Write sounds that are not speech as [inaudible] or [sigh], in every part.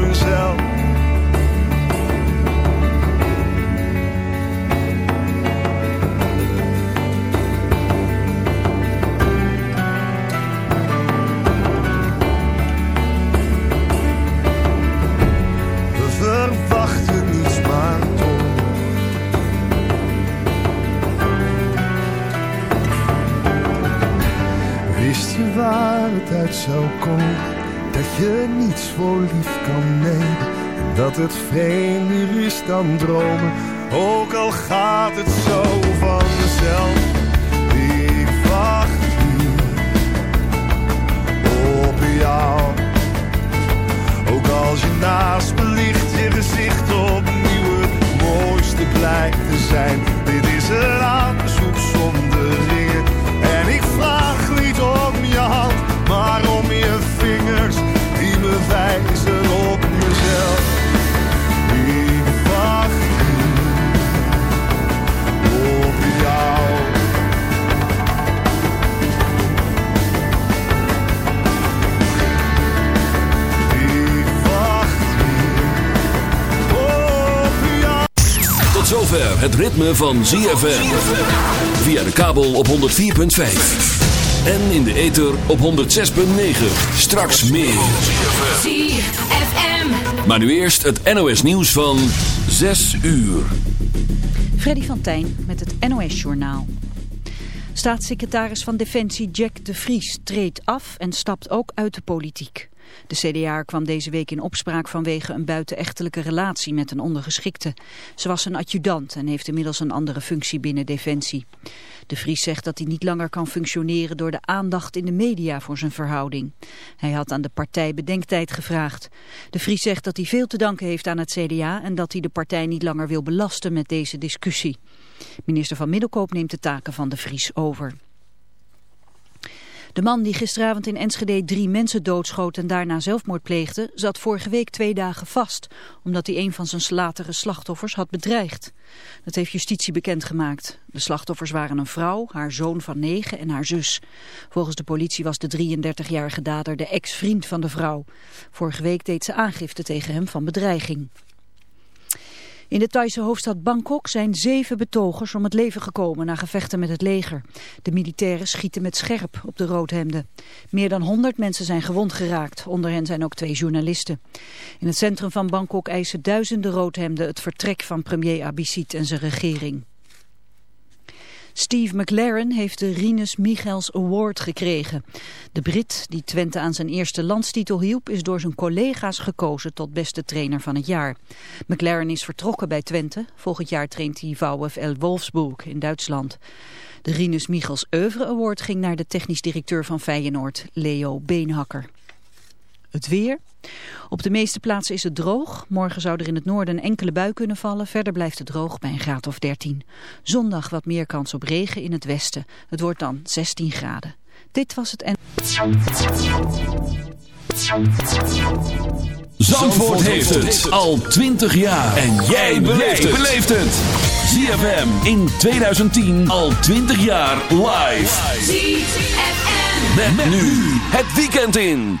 mezelf. Wist je waar het uit zou komen? Je niets voor lief kan nemen. En dat het vreemder is dan dromen. Ook al gaat het zo vanzelf. Ik wacht hier op jou. Ook als je naast me ligt, je gezicht opnieuw het mooiste blijkt te zijn. Dit is een aanzoek zonder ringen. En ik vraag niet om je hand, maar om je wijzen op mezelf. Ik wacht op jou. Ik wacht op jou. Tot zover het ritme van ZFM. Via de kabel op 104.5. En in de ether op 106.9. Straks meer. ZFM. Maar nu eerst het NOS nieuws van 6 uur. Freddy van Tijn met het NOS-journaal. Staatssecretaris van Defensie Jack de Vries treedt af en stapt ook uit de politiek. De CDA kwam deze week in opspraak vanwege een buitenechtelijke relatie met een ondergeschikte. Ze was een adjudant en heeft inmiddels een andere functie binnen Defensie. De Vries zegt dat hij niet langer kan functioneren door de aandacht in de media voor zijn verhouding. Hij had aan de partij bedenktijd gevraagd. De Vries zegt dat hij veel te danken heeft aan het CDA en dat hij de partij niet langer wil belasten met deze discussie. Minister van Middelkoop neemt de taken van de Vries over. De man die gisteravond in Enschede drie mensen doodschoot en daarna zelfmoord pleegde, zat vorige week twee dagen vast, omdat hij een van zijn latere slachtoffers had bedreigd. Dat heeft justitie bekendgemaakt. De slachtoffers waren een vrouw, haar zoon van negen en haar zus. Volgens de politie was de 33-jarige dader de ex-vriend van de vrouw. Vorige week deed ze aangifte tegen hem van bedreiging. In de Thaise hoofdstad Bangkok zijn zeven betogers om het leven gekomen na gevechten met het leger. De militairen schieten met scherp op de roodhemden. Meer dan 100 mensen zijn gewond geraakt, onder hen zijn ook twee journalisten. In het centrum van Bangkok eisen duizenden roodhemden het vertrek van premier Abhisit en zijn regering. Steve McLaren heeft de Rinus Michels Award gekregen. De Brit, die Twente aan zijn eerste landstitel hielp, is door zijn collega's gekozen tot beste trainer van het jaar. McLaren is vertrokken bij Twente. Volgend jaar traint hij VfL Wolfsburg in Duitsland. De Rinus Michels Oeuvre Award ging naar de technisch directeur van Feyenoord, Leo Beenhakker. Het weer. Op de meeste plaatsen is het droog. Morgen zou er in het noorden een enkele bui kunnen vallen. Verder blijft het droog bij een graad of 13. Zondag wat meer kans op regen in het westen. Het wordt dan 16 graden. Dit was het en... Zandvoort heeft het al 20 jaar. En jij beleeft het. ZFM in 2010 al 20 jaar live. ZFM. Met, nu het weekend in.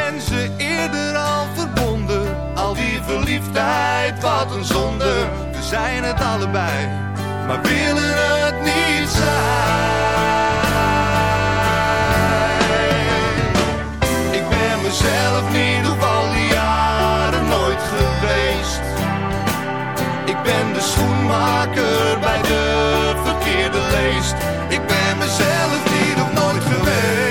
wat een zonde. We zijn het allebei, maar willen het niet zijn. Ik ben mezelf niet op al die jaren nooit geweest. Ik ben de schoenmaker bij de verkeerde leest. Ik ben mezelf niet of nooit geweest.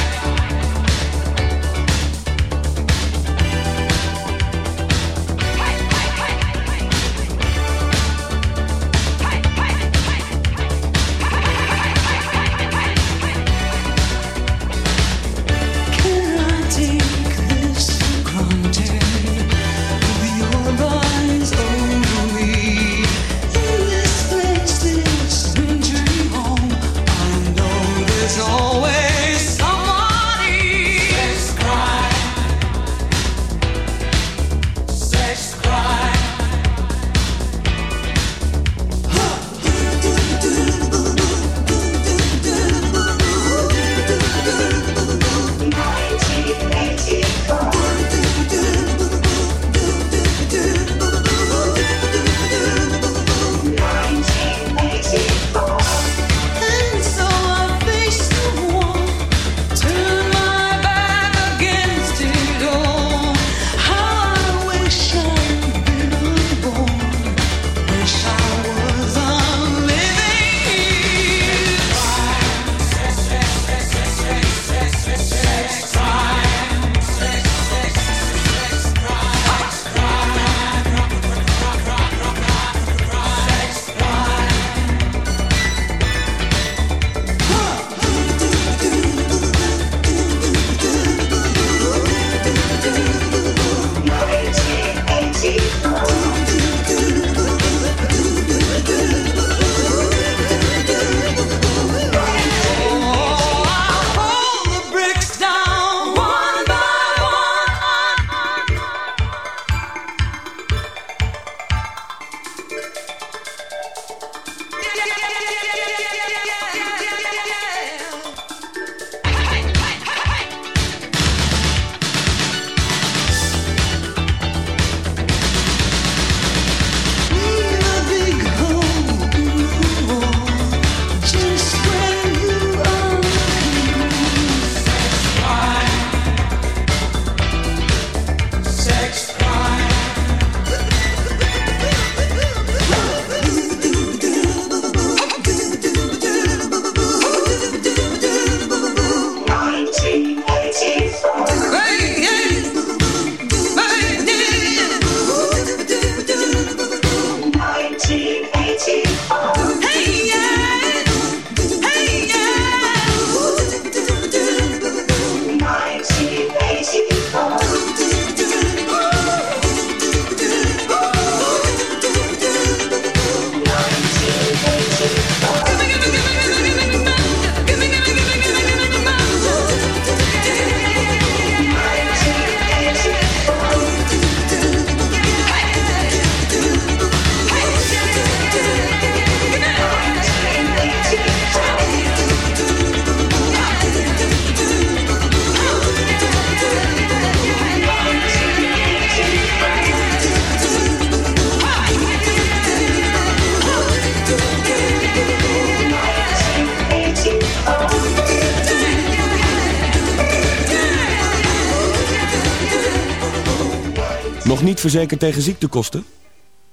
verzekerd tegen ziektekosten?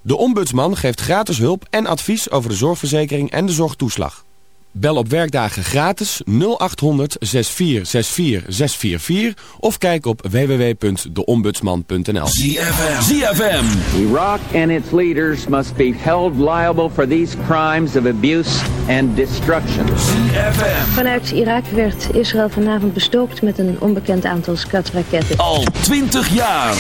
De Ombudsman geeft gratis hulp en advies over de zorgverzekering en de zorgtoeslag. Bel op werkdagen gratis 0800 6464 644 of kijk op www.deombudsman.nl. ZFM. Irak Iraq and its leaders must be held liable for these crimes of abuse and destruction. ZFM. Vanuit Irak werd Israël vanavond bestookt met een onbekend aantal skatraketten. Al 20 jaar.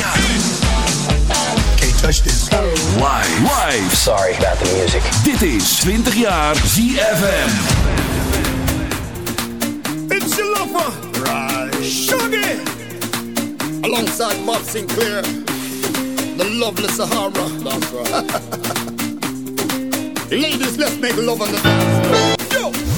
touch this. Live. Live. Sorry about the music. Dit is 20 jaar ZFM. It's your lover. Right. Shaggy. Alongside Bob Sinclair. The lovely Sahara. That's right. [laughs] Ladies, let's make love on the dance. Yo!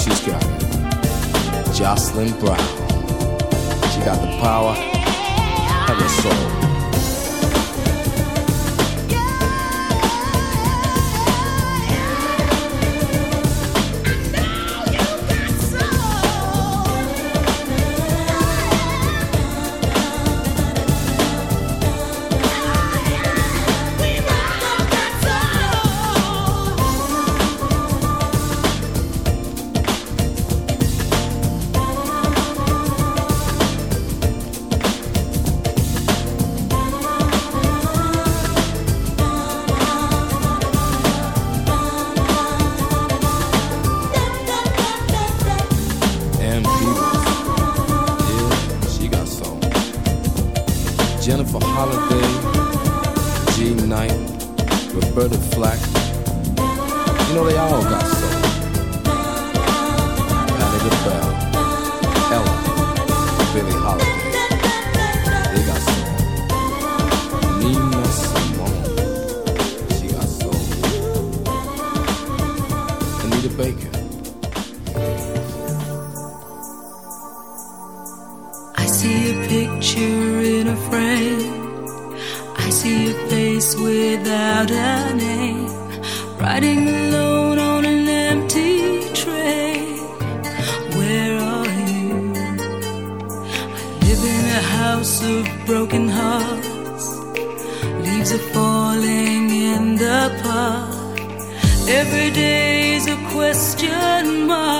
she's got it. Jocelyn Brown, she got the power and the soul. without a name, riding alone on an empty train. Where are you? I live in a house of broken hearts, leaves are falling in the park. Every day is a question mark.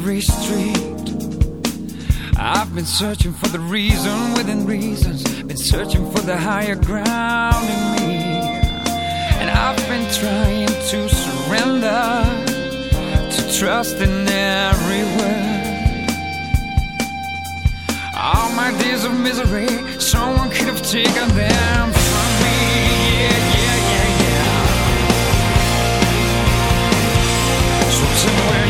every street. I've been searching for the reason within reasons, been searching for the higher ground in me. And I've been trying to surrender, to trust in every word. All my days of misery, someone could have taken them from me. Yeah, yeah, yeah, yeah. So somewhere.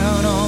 down on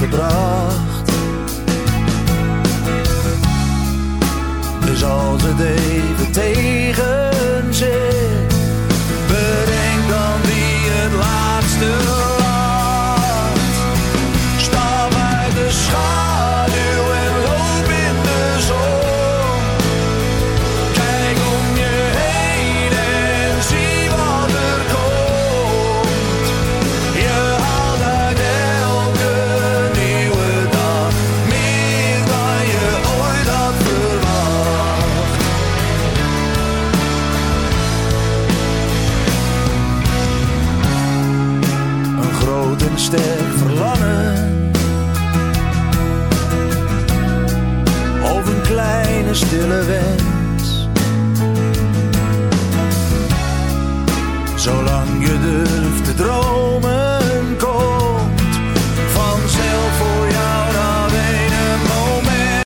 Gebracht. Dus als het even tegen